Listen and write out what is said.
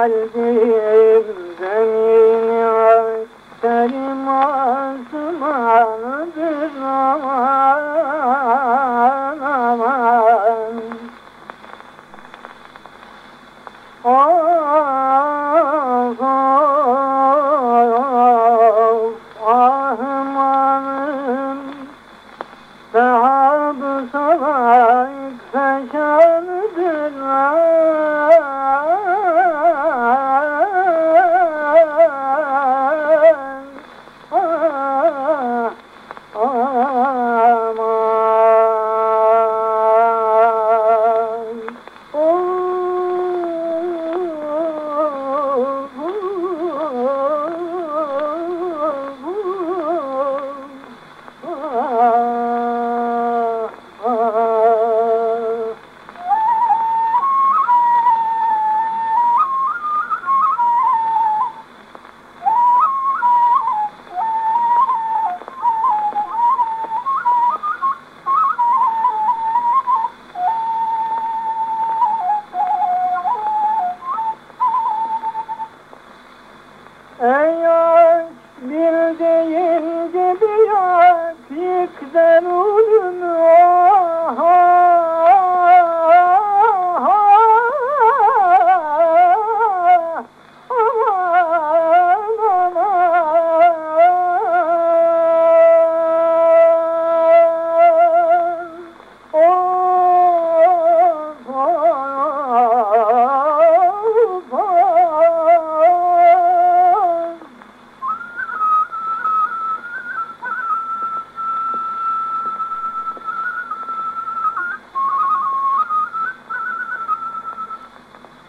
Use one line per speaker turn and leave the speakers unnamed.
Kalbimden yeni aşk Selim asmanıdır aman aman Of of ahmanım Sahabı salayık